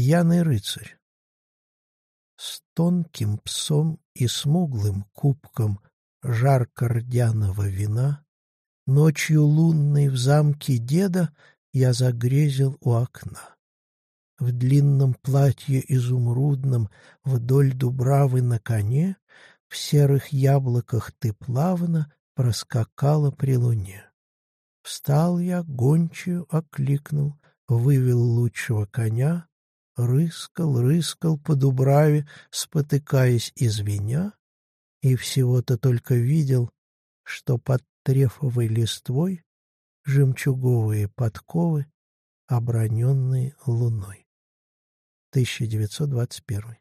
Пьяный рыцарь. С тонким псом и смуглым кубком жарко-рдяного вина Ночью лунной в замке деда я загрезил у окна. В длинном платье изумрудном вдоль дубравы на коне В серых яблоках ты плавно проскакала при луне. Встал я, гончую окликнул, вывел лучшего коня, Рыскал, рыскал по дубраве, спотыкаясь и звеня, И всего-то только видел, что под трефовой листвой жемчуговые подковы, оброненные луной. 1921